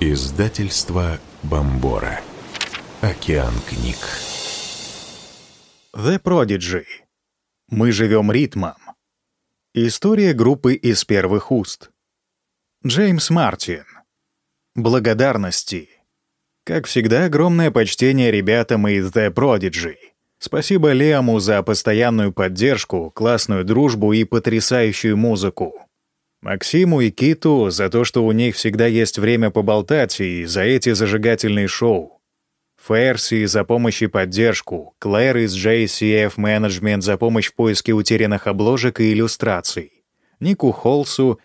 Издательство Бомбора. Океан книг. The Prodigy. Мы живем ритмом. История группы из первых уст. Джеймс Мартин. Благодарности. Как всегда, огромное почтение ребятам из The Prodigy. Спасибо Лиаму за постоянную поддержку, классную дружбу и потрясающую музыку. Максиму и Киту за то, что у них всегда есть время поболтать, и за эти зажигательные шоу. Ферси за помощь и поддержку, Клэр из JCF Management за помощь в поиске утерянных обложек и иллюстраций, Нику Холсу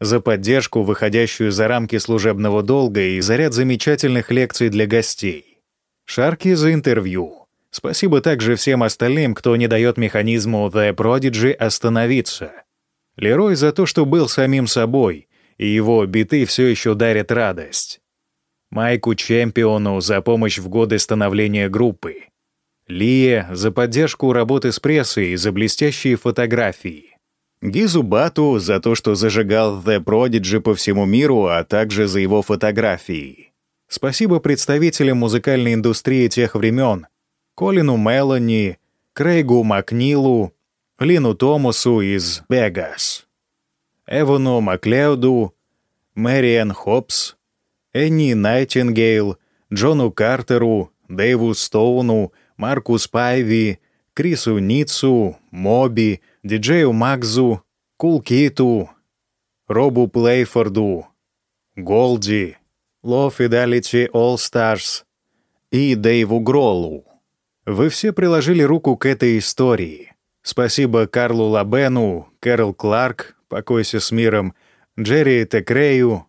за поддержку, выходящую за рамки служебного долга и за ряд замечательных лекций для гостей, Шарки за интервью. Спасибо также всем остальным, кто не дает механизму The Prodigy остановиться — Лерой за то, что был самим собой, и его биты все еще дарят радость. Майку Чемпиону за помощь в годы становления группы. Лие за поддержку работы с прессой и за блестящие фотографии. Гизу Бату за то, что зажигал The Prodigy по всему миру, а также за его фотографии. Спасибо представителям музыкальной индустрии тех времен, Колину Мелани, Крейгу Макнилу, Лину Томасу из «Beggars», Эвану Маклеуду, Мэриан Хопс, Энни Найтингейл, Джону Картеру, Дэйву Стоуну, Марку Спайви, Крису Ницу, Моби, диджею Макзу, Кул Киту, Робу Плейфорду, Голди, Low Fidelity All Stars и Дэйву Гролу. Вы все приложили руку к этой истории. Спасибо Карлу Лабену, Кэрол Кларк, покойся с миром, Джерри Текрею,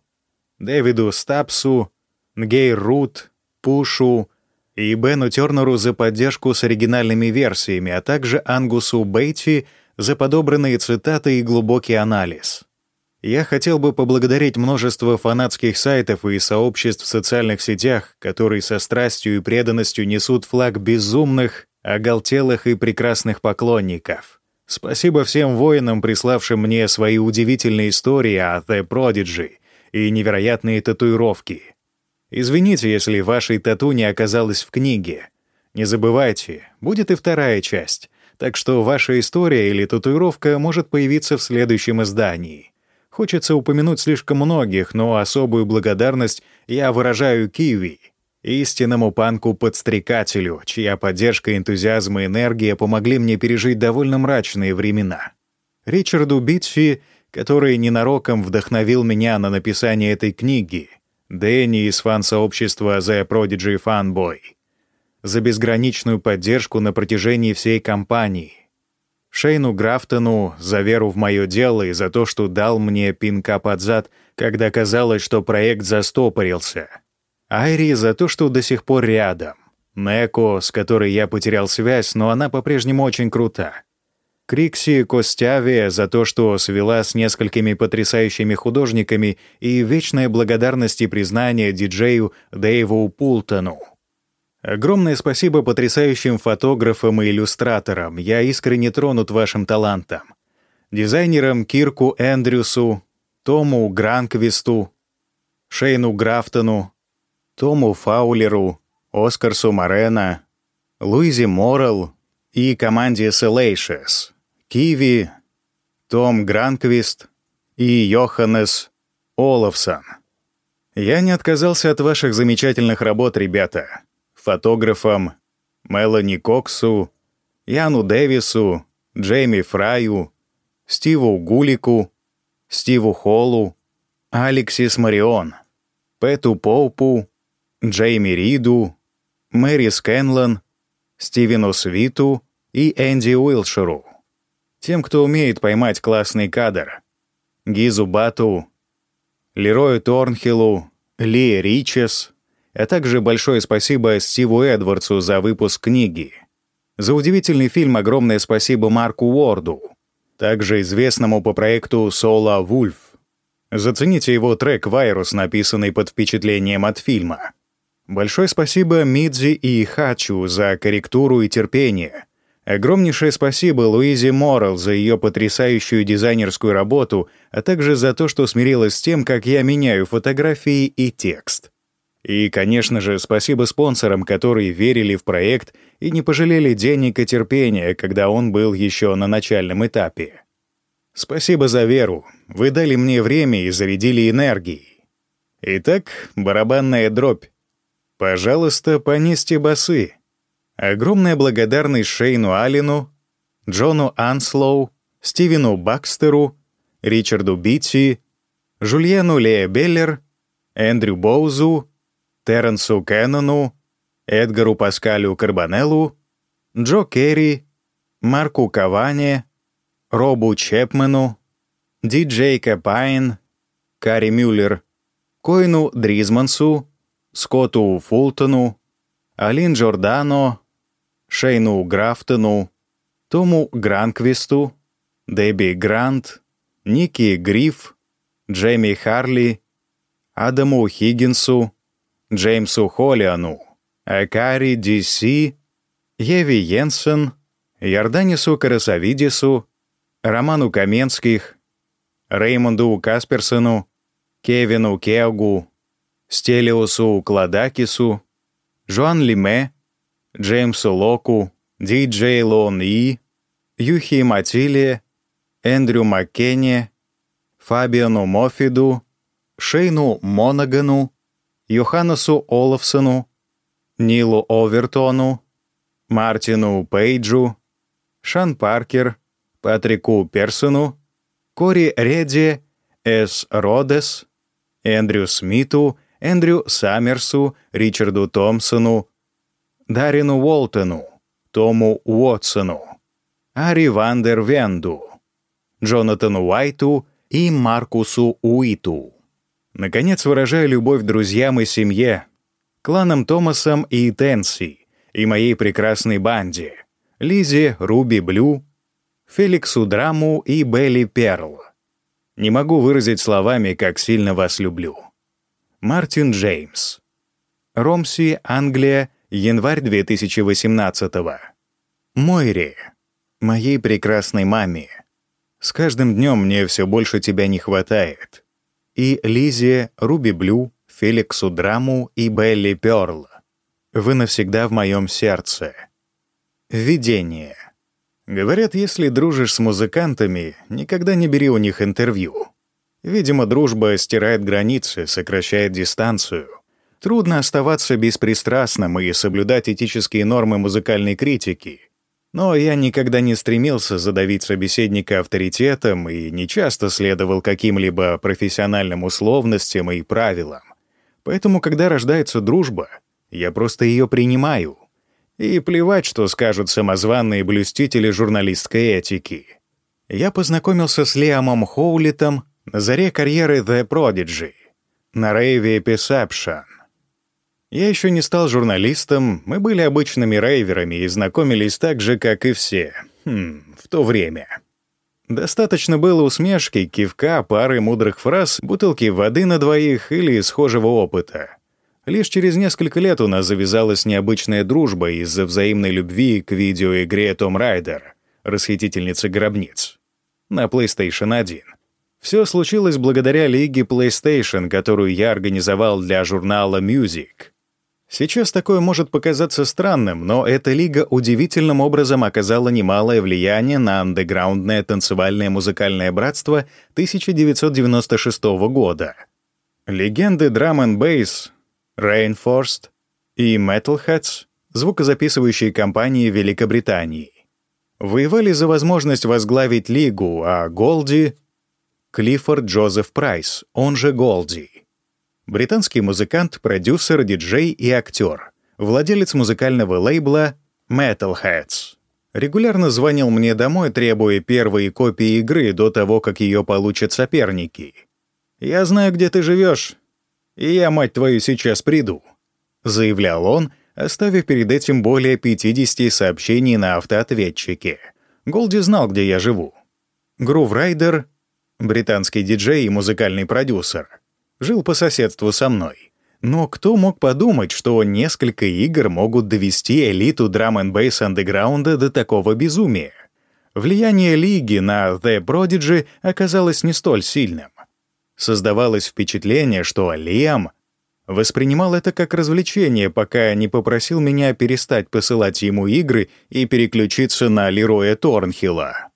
Дэвиду Стапсу, Нгей Рут, Пушу и Бену Тернеру за поддержку с оригинальными версиями, а также Ангусу Бейти за подобранные цитаты и глубокий анализ. Я хотел бы поблагодарить множество фанатских сайтов и сообществ в социальных сетях, которые со страстью и преданностью несут флаг безумных, оголтелых и прекрасных поклонников. Спасибо всем воинам, приславшим мне свои удивительные истории о The Prodigy и невероятные татуировки. Извините, если вашей тату не оказалось в книге. Не забывайте, будет и вторая часть, так что ваша история или татуировка может появиться в следующем издании. Хочется упомянуть слишком многих, но особую благодарность я выражаю Киви — истинному панку-подстрекателю, чья поддержка, энтузиазм и энергия помогли мне пережить довольно мрачные времена. Ричарду Битчи, который ненароком вдохновил меня на написание этой книги, Дэнни из фан-сообщества The Prodigy Fanboy, за безграничную поддержку на протяжении всей кампании, Шейну Графтону за веру в мое дело и за то, что дал мне пинка под зад, когда казалось, что проект застопорился — Айри за то, что до сих пор рядом. Неко, с которой я потерял связь, но она по-прежнему очень крута. Крикси Костяве за то, что свела с несколькими потрясающими художниками и вечная благодарность и признание диджею Дэйву Пултону. Огромное спасибо потрясающим фотографам и иллюстраторам. Я искренне тронут вашим талантом. Дизайнерам Кирку Эндрюсу, Тому Гранквисту, Шейну Графтону, Тому Фаулеру, Оскарсу Морено, Луизе Моррелл и команде Salacious, Киви, Том Гранквист и Йоханнес Олафсон. Я не отказался от ваших замечательных работ, ребята. Фотографам Мелани Коксу, Яну Дэвису, Джейми Фраю, Стиву Гулику, Стиву Холлу, Алексис Марион, Пэту Поупу, Джейми Риду, Мэри Скэнлон, Стивену Свиту и Энди Уилшеру. Тем, кто умеет поймать классный кадр. Гизу Бату, Лерою Торнхиллу, Ли Ричес, а также большое спасибо Стиву Эдвардсу за выпуск книги. За удивительный фильм огромное спасибо Марку Уорду, также известному по проекту «Соло Вульф». Зацените его трек «Вайрус», написанный под впечатлением от фильма. Большое спасибо Мидзи и Хачу за корректуру и терпение, Огромнейшее спасибо Луизе Моррелл за ее потрясающую дизайнерскую работу, а также за то, что смирилась с тем, как я меняю фотографии и текст. И, конечно же, спасибо спонсорам, которые верили в проект и не пожалели денег и терпения, когда он был еще на начальном этапе. Спасибо за веру. Вы дали мне время и зарядили энергией. Итак, барабанная дробь. Пожалуйста, понесьте басы. Огромная благодарность Шейну Аллену, Джону Анслоу, Стивену Бакстеру, Ричарду Битти, Жульену Лея Беллер, Эндрю Боузу, Терренсу Кеннону, Эдгару Паскалю Карбонеллу, Джо Керри, Марку Каване, Робу Чепмену, диджею Капайн, Кари Мюллер, Койну Дризмансу, Скотту Фултону, Алин Джордано, Шейну Графтону, Тому Гранквисту, Дебби Грант, Ники Гриф, Джейми Харли, Адаму Хиггинсу, Джеймсу Холлиану, Акари Диси, Еви Йенсен, Ярданису Карасавидису, Роману Каменских, Реймонду Касперсону, Кевину Кеогу, Стелиусу Кладакису, Жуан Лиме, Джеймсу Локу, Диджей Лон И, Юхи Матиле, Эндрю Маккене, Фабиану Мофиду, Шейну Монагану, Йоханнесу Олафсону, Нилу Овертону, Мартину Пейджу, Шан Паркер, Патрику Персону, Кори Редди, С. Родес, Эндрю Смиту, Эндрю Саммерсу, Ричарду Томпсону, Дарину Уолтону, Тому Уотсону, Ари Вандер Венду, Джонатану Уайту и Маркусу Уиту. Наконец, выражаю любовь друзьям и семье, кланам Томасом и Тенси, и моей прекрасной банде, Лизе, Руби Блю, Феликсу Драму и Белли Перл. Не могу выразить словами, как сильно вас люблю. Мартин Джеймс. Ромси, Англия, январь 2018 -го. Мойри, моей прекрасной маме. С каждым днем мне все больше тебя не хватает. И Лизе, Руби Блю, Феликсу Драму и Белли Перл. Вы навсегда в моем сердце. Введение. Говорят, если дружишь с музыкантами, никогда не бери у них интервью. Видимо, дружба стирает границы, сокращает дистанцию. Трудно оставаться беспристрастным и соблюдать этические нормы музыкальной критики. Но я никогда не стремился задавить собеседника авторитетом и не часто следовал каким-либо профессиональным условностям и правилам. Поэтому, когда рождается дружба, я просто ее принимаю. И плевать, что скажут самозванные блюстители журналистской этики. Я познакомился с Лиамом Хоулитом на заре карьеры The Prodigy, на рейве Perception. Я еще не стал журналистом, мы были обычными рейверами и знакомились так же, как и все. Хм, в то время. Достаточно было усмешки, кивка, пары мудрых фраз, бутылки воды на двоих или схожего опыта. Лишь через несколько лет у нас завязалась необычная дружба из-за взаимной любви к видеоигре Tom Raider, расхитительницы гробниц, на PlayStation 1. Все случилось благодаря лиге PlayStation, которую я организовал для журнала Music — Сейчас такое может показаться странным, но эта лига удивительным образом оказала немалое влияние на андеграундное танцевальное музыкальное братство 1996 года. Легенды драм н бейс, Rainforest и Metalheads, звукозаписывающие компании Великобритании, воевали за возможность возглавить лигу, а Голди — Клиффорд Джозеф Прайс, он же Голди — британский музыкант, продюсер, диджей и актер, владелец музыкального лейбла Metalheads. Регулярно звонил мне домой, требуя первые копии игры до того, как ее получат соперники. «Я знаю, где ты живешь, и я, мать твою, сейчас приду», — заявлял он, оставив перед этим более 50 сообщений на автоответчике. Голди знал, где я живу. Грув Райдер, британский диджей и музыкальный продюсер — жил по соседству со мной. Но кто мог подумать, что несколько игр могут довести элиту драм н бейс андеграунда до такого безумия? Влияние лиги на The Prodigy оказалось не столь сильным. Создавалось впечатление, что Лиам воспринимал это как развлечение, пока не попросил меня перестать посылать ему игры и переключиться на Лероя Торнхилла.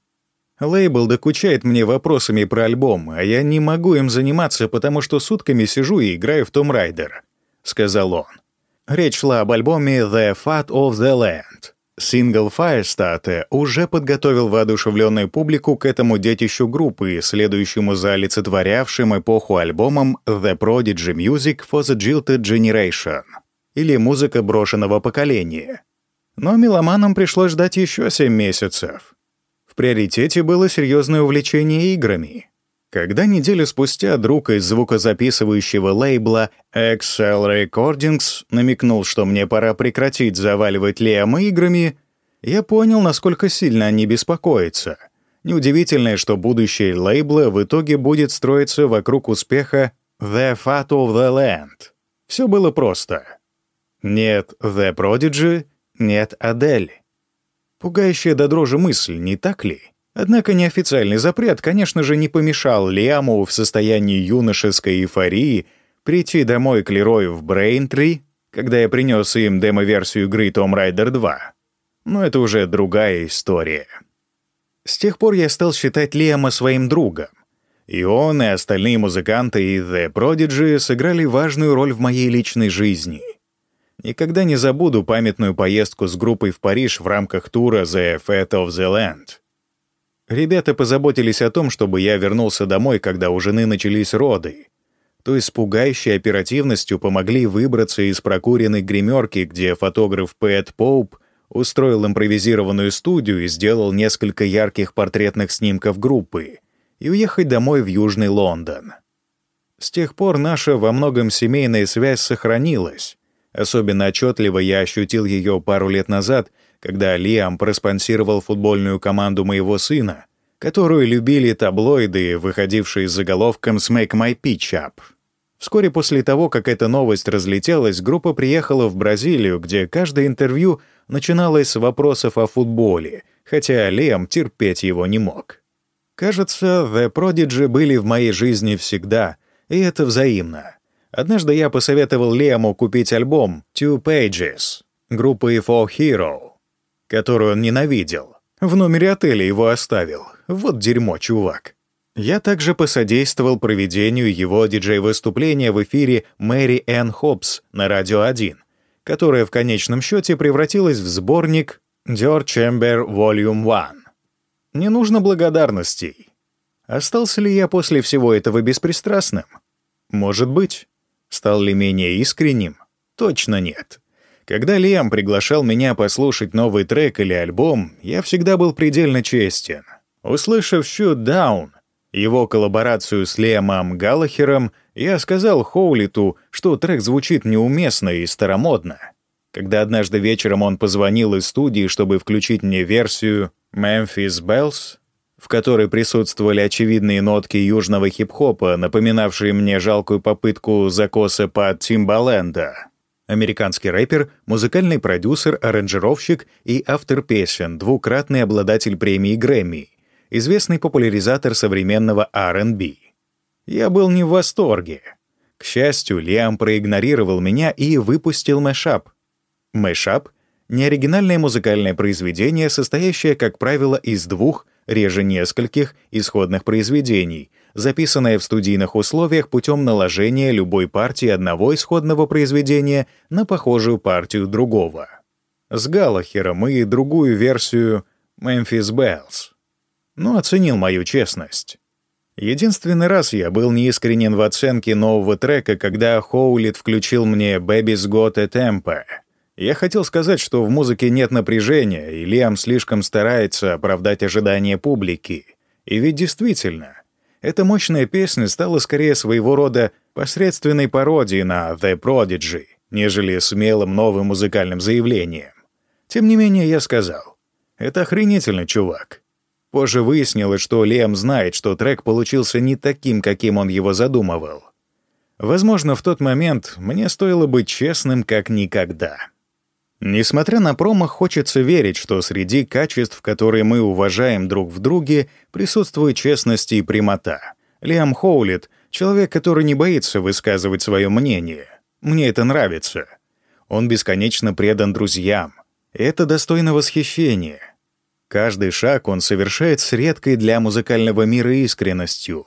Лейбл докучает мне вопросами про альбом, а я не могу им заниматься, потому что сутками сижу и играю в Том Райдер», — сказал он. Речь шла об альбоме «The Fat of the Land». Сингл Firestarter уже подготовил воодушевленную публику к этому детищу группы, следующему за олицетворявшим эпоху альбомом «The Prodigy Music for the Jilted Generation» или «Музыка брошенного поколения». Но меломанам пришлось ждать еще семь месяцев приоритете было серьезное увлечение играми. Когда неделю спустя друг из звукозаписывающего лейбла Excel Recordings намекнул, что мне пора прекратить заваливать Лиама играми, я понял, насколько сильно они беспокоятся. Неудивительно, что будущее лейбла в итоге будет строиться вокруг успеха The Fat of the Land. Все было просто. Нет The Prodigy, нет Адель. Пугающая до дрожи мысль, не так ли? Однако неофициальный запрет, конечно же, не помешал Лиаму в состоянии юношеской эйфории прийти домой к Лерою в Брейнтри, когда я принес им демо-версию игры Tomb Raider 2. Но это уже другая история. С тех пор я стал считать Лиама своим другом. И он, и остальные музыканты и The Prodigy сыграли важную роль в моей личной жизни — Никогда не забуду памятную поездку с группой в Париж в рамках тура The Fat of the Land. Ребята позаботились о том, чтобы я вернулся домой, когда у жены начались роды. То есть с пугающей оперативностью помогли выбраться из прокуренной гримерки, где фотограф Пэт Поуп устроил импровизированную студию и сделал несколько ярких портретных снимков группы, и уехать домой в Южный Лондон. С тех пор наша во многом семейная связь сохранилась, Особенно отчетливо я ощутил ее пару лет назад, когда Лиам проспонсировал футбольную команду моего сына, которую любили таблоиды, выходившие с заголовком «Smack my pitch up». Вскоре после того, как эта новость разлетелась, группа приехала в Бразилию, где каждое интервью начиналось с вопросов о футболе, хотя Лиам терпеть его не мог. Кажется, The Prodigy были в моей жизни всегда, и это взаимно. Однажды я посоветовал Лему купить альбом «Two Pages» группы For Hero, которую он ненавидел. В номере отеля его оставил. Вот дерьмо, чувак. Я также посодействовал проведению его диджей-выступления в эфире Мэри Энн Хоббс на Радио 1, которое в конечном счете превратилось в сборник Dior Chamber Volume 1. Не нужно благодарностей. Остался ли я после всего этого беспристрастным? Может быть. Стал ли менее искренним? Точно нет. Когда Лиам приглашал меня послушать новый трек или альбом, я всегда был предельно честен. Услышав «Shoot Down», его коллаборацию с Лиамом Галлахером, я сказал Хоулиту, что трек звучит неуместно и старомодно. Когда однажды вечером он позвонил из студии, чтобы включить мне версию «Memphis Bells», в которой присутствовали очевидные нотки южного хип-хопа, напоминавшие мне жалкую попытку закоса под Тимбаленда. Американский рэпер, музыкальный продюсер, аранжировщик и автор песен, двукратный обладатель премии Грэмми, известный популяризатор современного R&B. Я был не в восторге. К счастью, Лиам проигнорировал меня и выпустил мэшап. Мэшап — неоригинальное музыкальное произведение, состоящее, как правило, из двух — реже нескольких исходных произведений, записанное в студийных условиях путем наложения любой партии одного исходного произведения на похожую партию другого. С Галлахером и другую версию «Memphis Bells». Но оценил мою честность. Единственный раз я был неискренен в оценке нового трека, когда Хоулит включил мне «Baby's Got a Temper», я хотел сказать, что в музыке нет напряжения, и Лиам слишком старается оправдать ожидания публики. И ведь действительно, эта мощная песня стала скорее своего рода посредственной пародией на The Prodigy, нежели смелым новым музыкальным заявлением. Тем не менее, я сказал, «Это охренительно, чувак». Позже выяснилось, что Лиам знает, что трек получился не таким, каким он его задумывал. Возможно, в тот момент мне стоило быть честным как никогда. Несмотря на промах, хочется верить, что среди качеств, которые мы уважаем друг в друге, присутствует честность и прямота. Лиам Хоулит — человек, который не боится высказывать свое мнение. Мне это нравится. Он бесконечно предан друзьям. Это достойно восхищения. Каждый шаг он совершает с редкой для музыкального мира искренностью.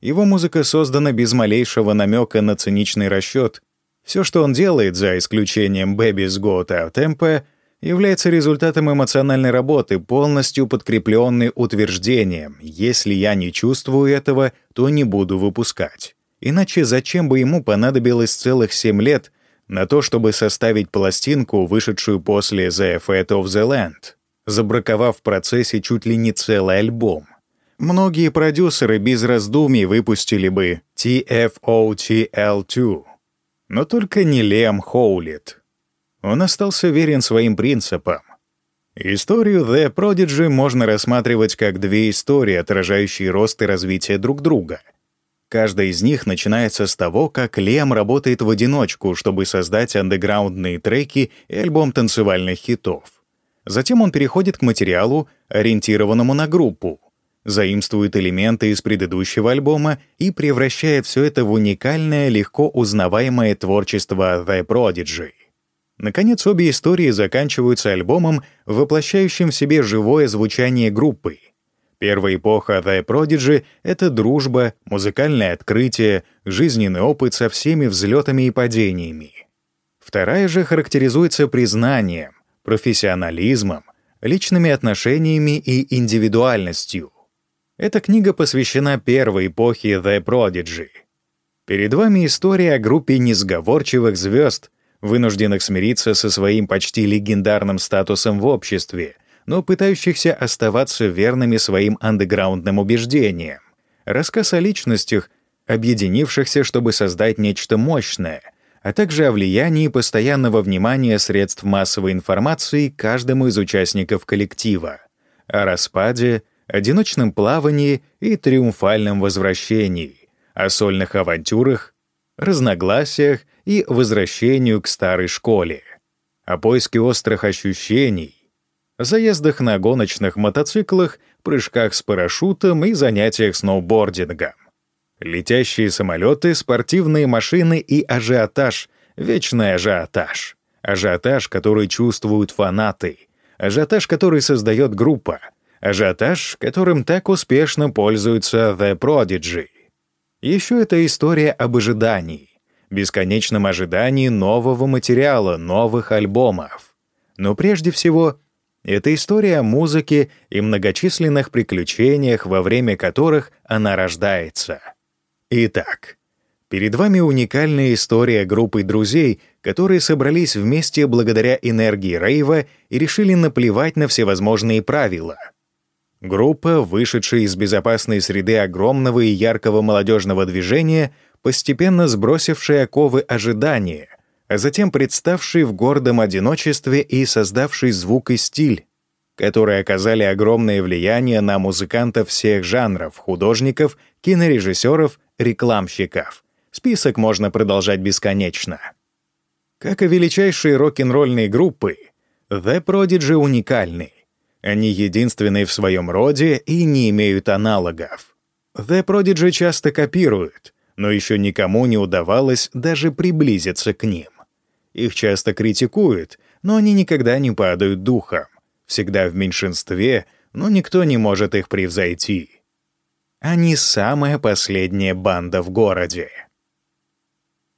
Его музыка создана без малейшего намека на циничный расчет. Все, что он делает, за исключением «Baby's Got Out Tempo», является результатом эмоциональной работы, полностью подкрепленной утверждением «если я не чувствую этого, то не буду выпускать». Иначе зачем бы ему понадобилось целых семь лет на то, чтобы составить пластинку, вышедшую после «The Fate of the Land»? забраковав в процессе чуть ли не целый альбом. Многие продюсеры без раздумий выпустили бы TFOTL2, но только не Лем Хоулит. Он остался верен своим принципам. Историю The Prodigy можно рассматривать как две истории, отражающие рост и развитие друг друга. Каждая из них начинается с того, как Лем работает в одиночку, чтобы создать андеграундные треки и альбом танцевальных хитов. Затем он переходит к материалу, ориентированному на группу, заимствует элементы из предыдущего альбома и превращает все это в уникальное, легко узнаваемое творчество The Prodigy. Наконец, обе истории заканчиваются альбомом, воплощающим в себе живое звучание группы. Первая эпоха The Prodigy — это дружба, музыкальное открытие, жизненный опыт со всеми взлетами и падениями. Вторая же характеризуется признанием, профессионализмом, личными отношениями и индивидуальностью. Эта книга посвящена первой эпохе The Prodigy. Перед вами история о группе несговорчивых звезд, вынужденных смириться со своим почти легендарным статусом в обществе, но пытающихся оставаться верными своим андеграундным убеждениям. Рассказ о личностях, объединившихся, чтобы создать нечто мощное — а также о влиянии постоянного внимания средств массовой информации каждому из участников коллектива, о распаде, одиночном плавании и триумфальном возвращении, о сольных авантюрах, разногласиях и возвращению к старой школе, о поиске острых ощущений, заездах на гоночных мотоциклах, прыжках с парашютом и занятиях сноубордингом. Летящие самолеты, спортивные машины и ажиотаж, вечный ажиотаж. Ажиотаж, который чувствуют фанаты. Ажиотаж, который создает группа. Ажиотаж, которым так успешно пользуются The Prodigy. Еще это история об ожидании. Бесконечном ожидании нового материала, новых альбомов. Но прежде всего, это история о музыке и многочисленных приключениях, во время которых она рождается. Итак, перед вами уникальная история группы друзей, которые собрались вместе благодаря энергии Рейва и решили наплевать на всевозможные правила. Группа, вышедшая из безопасной среды огромного и яркого молодежного движения, постепенно сбросившая оковы ожидания, а затем представший в гордом одиночестве и создавший звук и стиль, которые оказали огромное влияние на музыкантов всех жанров, художников, кинорежиссеров рекламщиков. Список можно продолжать бесконечно. Как и величайшие рок-н-ролльные группы, The Prodigy уникальны. Они единственные в своем роде и не имеют аналогов. The Prodigy часто копируют, но еще никому не удавалось даже приблизиться к ним. Их часто критикуют, но они никогда не падают духом. Всегда в меньшинстве, но никто не может их превзойти. Они самая последняя банда в городе.